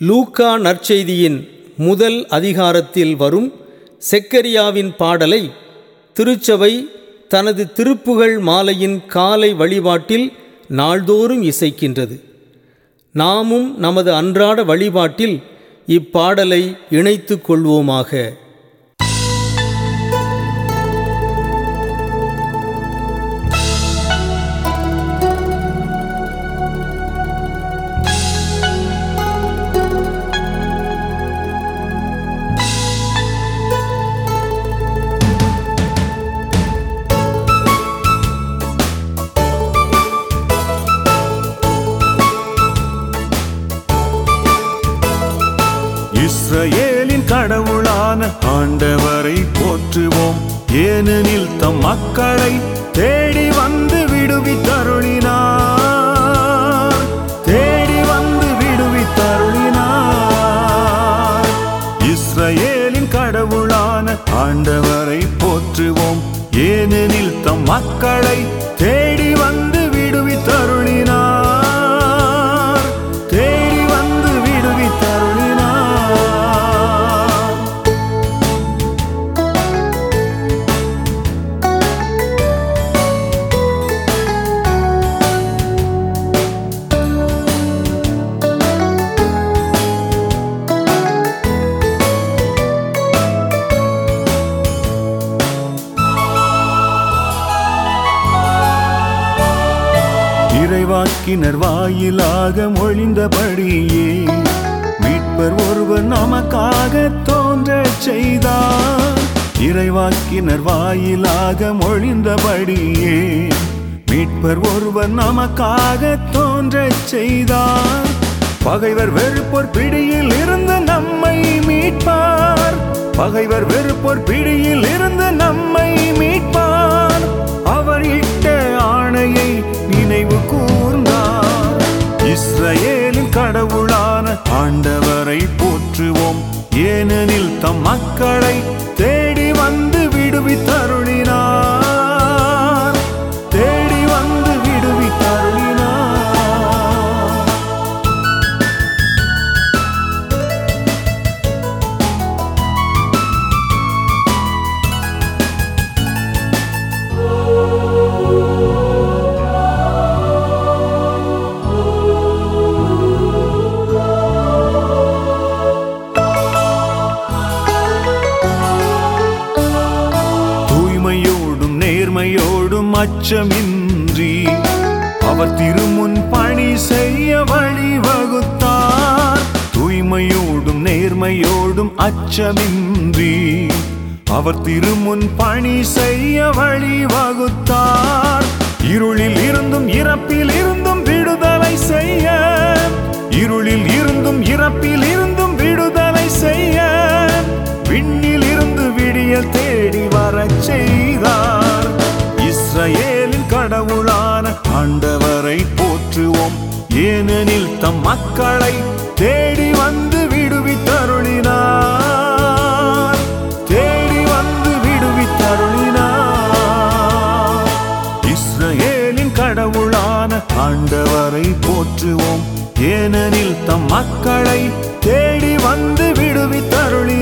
லூக்கா நற்செய்தியின் முதல் அதிகாரத்தில் வரும் செக்கரியாவின் பாடலை திருச்சபை தனது திருப்புகழ் மாலையின் காலை வழிபாட்டில் நாள்தோறும் இசைக்கின்றது. நாமும் நமது அன்றாட வழிபாட்டில் இப்பாடலை இணைத்து கொள்வோமாக. இஸ்ரேலின் கடவுளான ஆண்டவரை போற்றுவோம். ஏனெனில் தம் மக்களை தேடி வந்து விடுவித்தருளினார். தேடி வந்து விடுவித்தருளினார். இஸ்ரேலின் கடவுளான ஆண்டவரை போற்றுவோம். ஏனெனில் தம் மக்களை தேடி வந்து இறைவாக்கினர் வாயிலாக மொழிந்தபடியே மீட்பர் ஒருவர் நமக்காக தோன்றச் செய்தார். இறைவாக்கினர் வாயிலாக மொழிந்தபடியே மீட்பர் ஒருவர் நமக்காக தோன்றச் செய்தார். பகைவர் வெறுப்போர் பிடியில் இருந்து நம்மை மீட்பார். பகைவர் வெறுப்போர் பிடியில் இருந்து நம்மை மீட்பார். கடவுளான ஆண்டவரை போற்றுவோம். ஏனெனில் தம் மக்களை தேடி வந்து விடுவித்தருள் நேர்மையோடும் அச்சமின்றி அவர் திருமுன் பணி செய்ய வழிவகுத்தார். தூய்மையோடும் நேர்மையோடும் அச்சமின்றி அவர் திருமுன் பணி செய்ய வழிவகுத்தார். தம் மக்களை தேடி வந்து விடுவித்தருளினார். தேடி வந்து விடுவித்தருளினார். இஸ்ரேலின் கடவுளான ஆண்டவரை போற்றுவோம். ஏனெனில் தம் மக்களை தேடி வந்து விடுவித்தருளி